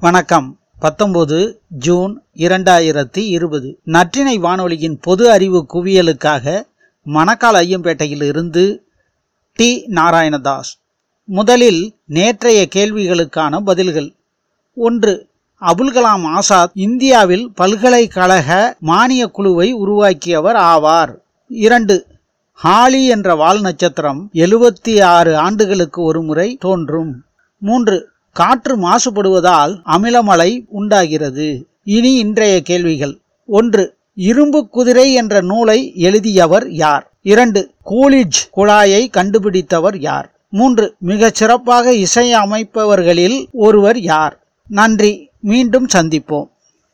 வணக்கம். பத்தொன்பது ஜூன் இரண்டாயிரத்தி இருபது. நற்றினை வானொலியின் பொது அறிவு குவியலுக்காக மணக்கால் ஐயம்பேட்டையில் இருந்து டி. நாராயணதாஸ். முதலில் நேற்றைய கேள்விகளுக்கான பதில்கள். ஒன்று அபுல் கலாம் ஆசாத் இந்தியாவில் பல்கலைக்கழக மானிய குழுவை உருவாக்கியவர் ஆவார். இரண்டு ஹாலி என்ற வால் நட்சத்திரம் எழுபத்தி ஆறு ஆண்டுகளுக்கு ஒருமுறை தோன்றும். மூன்று காற்று மாசுபடுவதால் அமிலமழை உண்டாகிறது. இனி இன்றைய கேள்விகள். ஒன்று இரும்பு குதிரை என்ற நூலை எழுதியவர் யார்? இரண்டு கூலிஜ் குழாயை கண்டுபிடித்தவர் யார்? மூன்று மிகச் சிறப்பாக இசை அமைப்பவர்களில் ஒருவர் யார்? நன்றி மீண்டும் சந்திப்போம்.